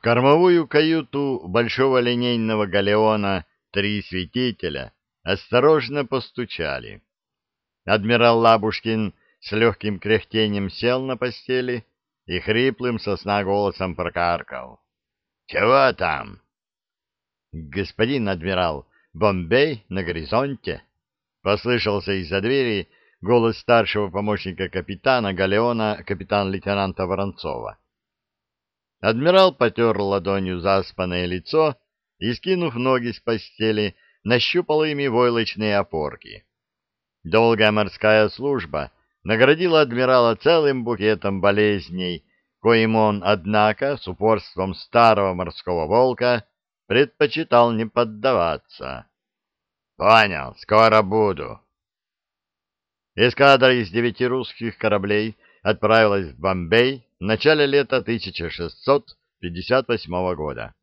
Кормовую каюту большого линейного галеона три светителя осторожно постучали. Адмирал Лабушкин с легким кряхтением сел на постели и хриплым сосна голосом прокаркал. — Чего там? — Господин адмирал, Бомбей на горизонте! — послышался из-за двери голос старшего помощника капитана Галеона капитан-лейтенанта Воронцова. Адмирал потер ладонью заспанное лицо и, скинув ноги с постели, нащупал ими войлочные опорки. Долгая морская служба наградила адмирала целым букетом болезней, коим он, однако, с упорством старого морского волка, предпочитал не поддаваться. — Понял, скоро буду. Эскадра из девяти русских кораблей отправилась в Бомбей в начале лета 1658 года.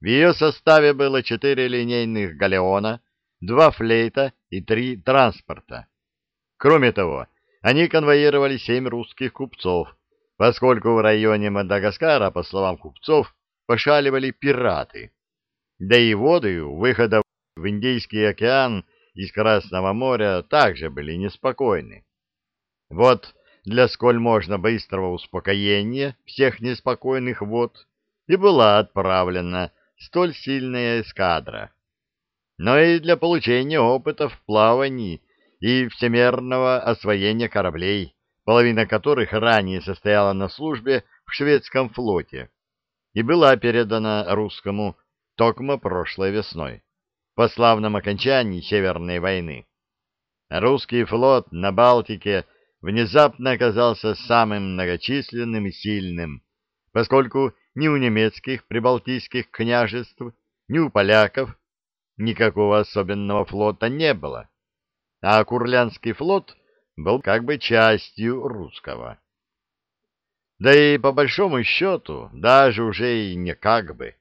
В ее составе было четыре линейных галеона, два флейта и три транспорта. Кроме того, они конвоировали семь русских купцов, поскольку в районе Мадагаскара, по словам купцов, пошаливали пираты. Да и воды выхода в Индийский океан из Красного моря также были неспокойны. Вот для сколь можно быстрого успокоения всех неспокойных вод и была отправлена столь сильная эскадра. Но и для получения опыта в плавании и всемерного освоения кораблей, половина которых ранее состояла на службе в шведском флоте и была передана русскому токмо прошлой весной, по славном окончании Северной войны. Русский флот на Балтике внезапно оказался самым многочисленным и сильным, поскольку ни у немецких прибалтийских княжеств, ни у поляков никакого особенного флота не было, а Курлянский флот был как бы частью русского. Да и по большому счету, даже уже и не как бы.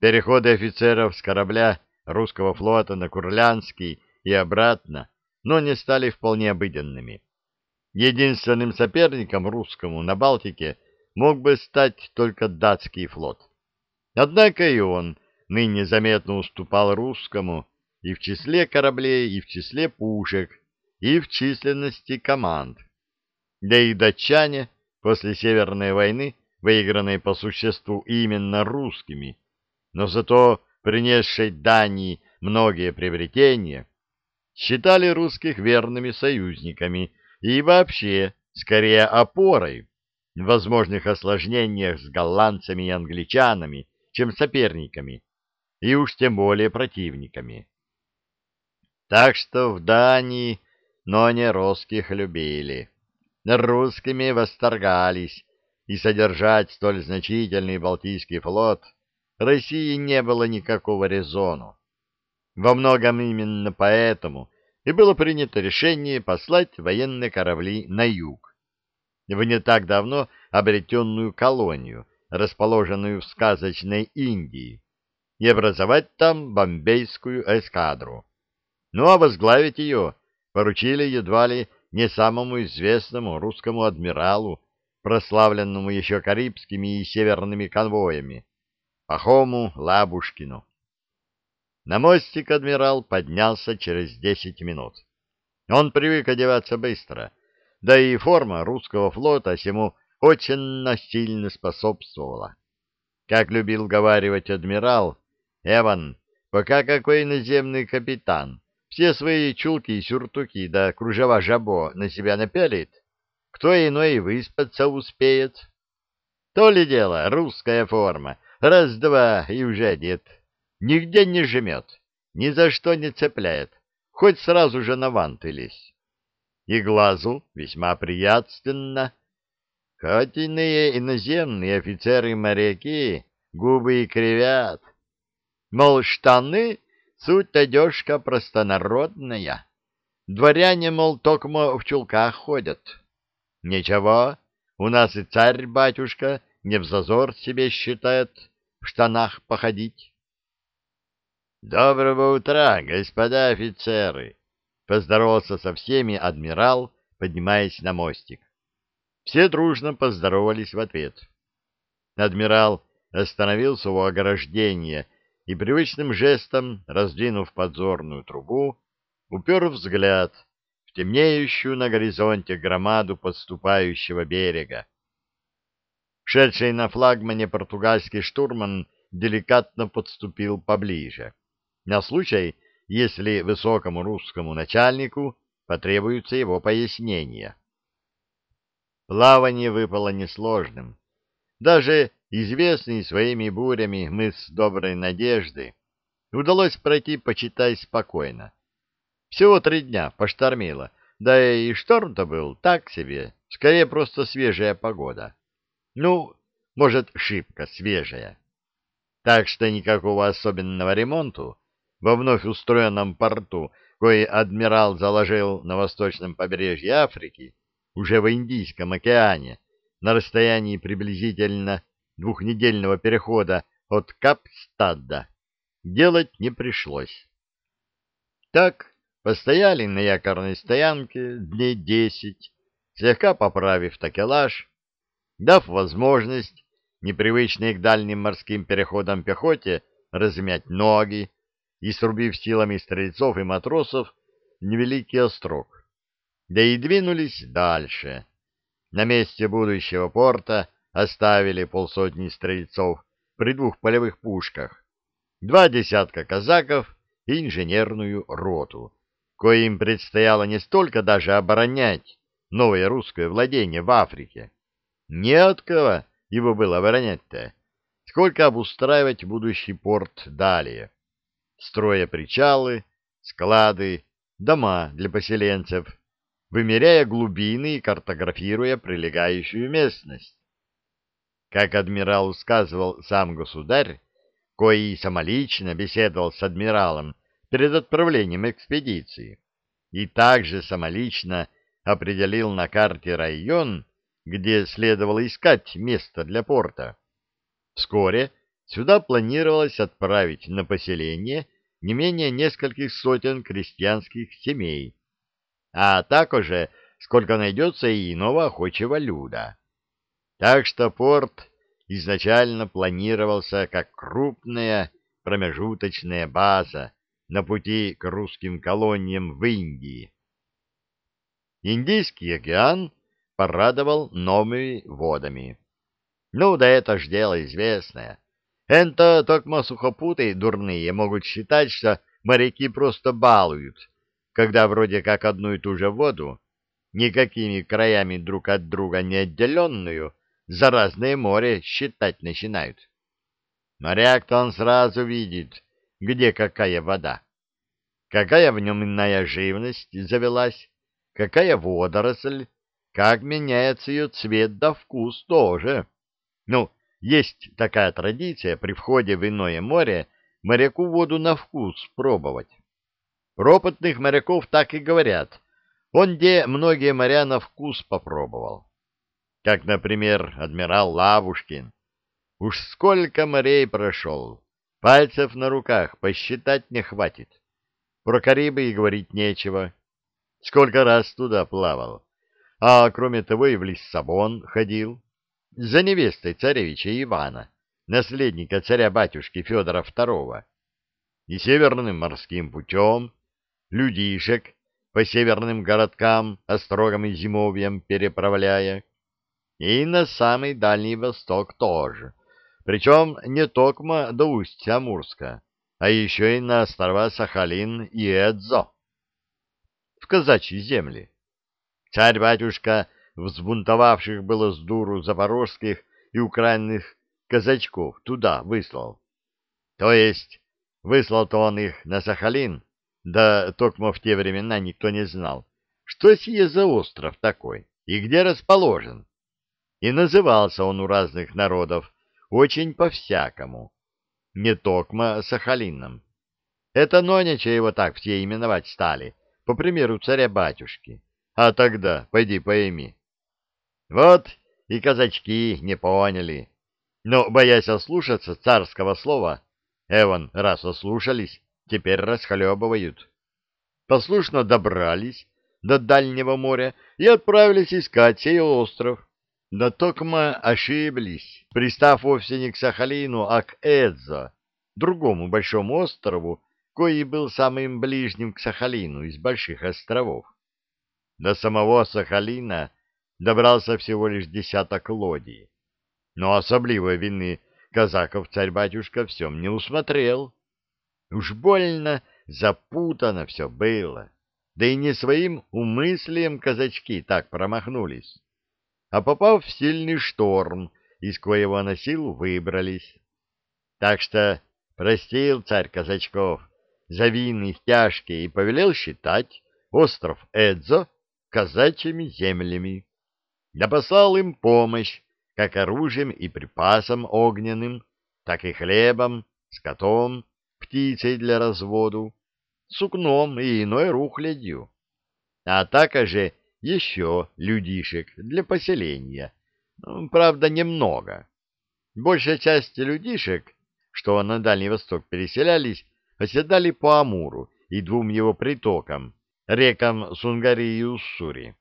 Переходы офицеров с корабля русского флота на Курлянский и обратно, но не стали вполне обыденными. Единственным соперником русскому на Балтике мог бы стать только датский флот. Однако и он ныне заметно уступал русскому и в числе кораблей, и в числе пушек, и в численности команд. Да и датчане после Северной войны, выигранной по существу именно русскими, но зато принесшей Дании многие приобретения, считали русских верными союзниками – и вообще скорее опорой в возможных осложнениях с голландцами и англичанами, чем соперниками, и уж тем более противниками. Так что в Дании, но не русских любили, русскими восторгались, и содержать столь значительный Балтийский флот России не было никакого резону. Во многом именно поэтому и было принято решение послать военные корабли на юг, в не так давно обретенную колонию, расположенную в сказочной Индии, и образовать там бомбейскую эскадру. Ну а возглавить ее поручили едва ли не самому известному русскому адмиралу, прославленному еще карибскими и северными конвоями, Пахому Лабушкину. На мостик адмирал поднялся через десять минут. Он привык одеваться быстро, да и форма русского флота ему очень сильно способствовала. Как любил говаривать адмирал, Эван, пока какой наземный капитан все свои чулки и сюртуки да кружева жабо на себя напялит, кто иной выспаться успеет. То ли дело русская форма, раз-два и уже одет нигде не жмет, ни за что не цепляет, хоть сразу же на ванты лезь. И глазу весьма приятственно. Хоть иные иноземные офицеры-моряки губы и кривят. Мол, штаны — суть одежка простонародная. Дворяне, мол, токмо в чулках ходят. Ничего, у нас и царь-батюшка не в зазор себе считает в штанах походить. «Доброго утра, господа офицеры!» — поздоровался со всеми адмирал, поднимаясь на мостик. Все дружно поздоровались в ответ. Адмирал остановился у ограждения и привычным жестом, раздвинув подзорную трубу, упер взгляд в темнеющую на горизонте громаду подступающего берега. Шедший на флагмане португальский штурман деликатно подступил поближе, на случай, если высокому русскому начальнику потребуются его пояснения. Плавание выпало несложным. Даже известный своими бурями мыс Доброй Надежды удалось пройти, почитай, спокойно. Всего три дня поштормило, да и шторм-то был так себе, скорее просто свежая погода. Ну, может, шибко свежая. Так что никакого особенного ремонту во вновь устроенном порту, кое адмирал заложил на восточном побережье Африки, уже в Индийском океане, на расстоянии приблизительно двухнедельного перехода от Капстадда, делать не пришлось. Так постояли на якорной стоянке дней десять, слегка поправив такелаж, дав возможность непривычной к дальним морским переходам пехоте размять ноги, и срубив силами стрельцов и матросов невеликий острог. Да и двинулись дальше. На месте будущего порта оставили полсотни стрельцов при двух полевых пушках, два десятка казаков и инженерную роту, коим предстояло не столько даже оборонять новое русское владение в Африке. Не от кого его было оборонять-то, сколько обустраивать будущий порт далее строя причалы, склады, дома для поселенцев, вымеряя глубины и картографируя прилегающую местность. Как адмирал сказывал сам государь, кои самолично беседовал с адмиралом перед отправлением экспедиции, и также самолично определил на карте район, где следовало искать место для порта. Вскоре сюда планировалось отправить на поселение не менее нескольких сотен крестьянских семей, а также сколько найдется и иного охочего люда. Так что порт изначально планировался как крупная промежуточная база на пути к русским колониям в Индии. Индийский океан порадовал новыми водами. Ну, да это ж дело известное. Это токмо сухопуты дурные могут считать, что моряки просто балуют, когда вроде как одну и ту же воду, никакими краями друг от друга не отделенную, за разное море считать начинают. Моряк-то он сразу видит, где какая вода, какая в нем иная живность завелась, какая водоросль, как меняется ее цвет да вкус тоже. Ну, есть такая традиция при входе в иное море моряку воду на вкус пробовать. Пропотных моряков так и говорят. Он где многие моря на вкус попробовал. Как, например, адмирал Лавушкин. Уж сколько морей прошел, пальцев на руках посчитать не хватит. Про Карибы и говорить нечего. Сколько раз туда плавал. А кроме того и в Лиссабон ходил за невестой царевича Ивана, наследника царя-батюшки Федора II, и северным морским путем, людишек по северным городкам, острогам и зимовьям переправляя, и на самый Дальний Восток тоже, причем не токмо до устья Амурска, а еще и на острова Сахалин и Эдзо, в казачьи земли. Царь-батюшка взбунтовавших было с дуру запорожских и украинных казачков туда выслал. То есть выслал-то он их на Сахалин, да токмо в те времена никто не знал, что сие за остров такой и где расположен. И назывался он у разных народов очень по-всякому, не токмо Сахалином. Это Нонича его так все именовать стали, по примеру царя-батюшки. А тогда, пойди пойми, вот и казачки не поняли. Но, боясь ослушаться царского слова, Эван, раз ослушались, теперь расхлебывают. Послушно добрались до дальнего моря и отправились искать сей остров. Да токмо ошиблись. пристав вовсе не к Сахалину, а к Эдзо, другому большому острову, кои был самым ближним к Сахалину из больших островов. До самого Сахалина добрался всего лишь десяток лодий, но особливой вины казаков царь-батюшка всем не усмотрел. Уж больно запутано все было, да и не своим умыслием казачки так промахнулись, а попав в сильный шторм, из коего на силу выбрались. Так что простил царь казачков за вины тяжкие и повелел считать остров Эдзо казачьими землями. Да послал им помощь как оружием и припасом огненным, так и хлебом, скотом, птицей для разводу, сукном и иной рухлядью, а также еще людишек для поселения, ну, правда, немного. Большая часть людишек, что на Дальний Восток переселялись, оседали по Амуру и двум его притокам, рекам Сунгари и Уссури,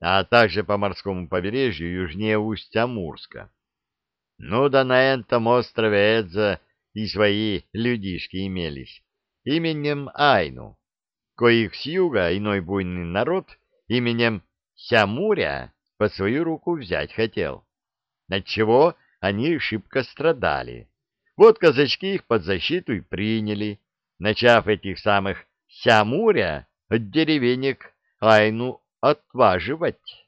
а также по морскому побережью южнее Усть-Амурска. Ну да на этом острове Эдза и свои людишки имелись, именем Айну, коих с юга иной буйный народ именем Сямуря под свою руку взять хотел, отчего они шибко страдали. Вот казачки их под защиту и приняли, начав этих самых Сямуря от деревенек Айну отваживать.